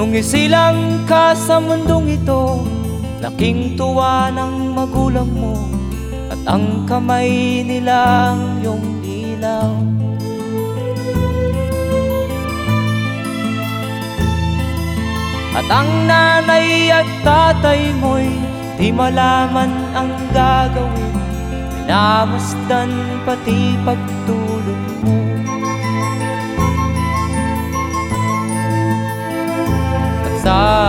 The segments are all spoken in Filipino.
Nung isilang ka sa mundong ito Laking tuwa ng magulang mo At ang kamay nilang iyong ilaw At ang nanay at tatay mo'y Di malaman ang gagawin. Minamasdan pati pagtulog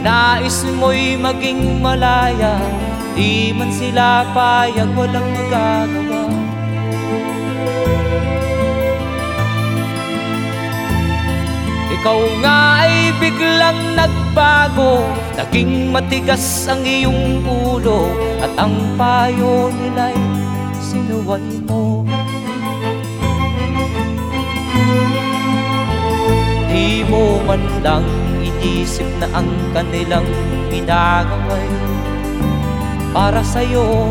Nais mo'y maging malaya Di man sila payag walang magagawa. Ikaw nga ay biglang nagbago Naging matigas ang iyong ulo At ang payo nila'y sinuway mo. Di mo man lang inisip na ang kanilang ginagaway Para sa'yo.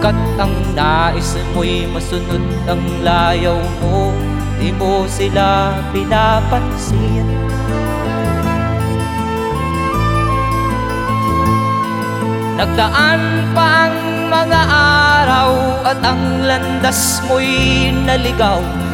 Kat ang nais mo'y masunod ang layaw mo Di mo sila pinapansin. Nagdaan pa ang mga araw At ang landas mo'y naligaw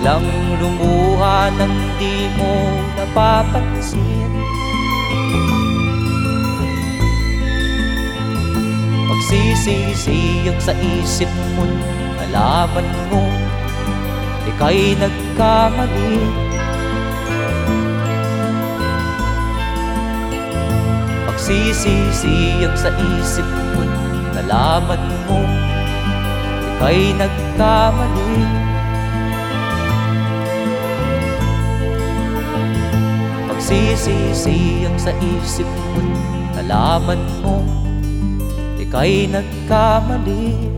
Biglang lumuha nang di mo napapansin. Magsisisiyag sa isip mo Nalaman mo. Ika'y nagkamali. Magsisisiyag sa isip mo Nalaman mo. Ika'y nagkamali Magsisisiyag sa isip mo Nalaman mo. Ika'y nagkamali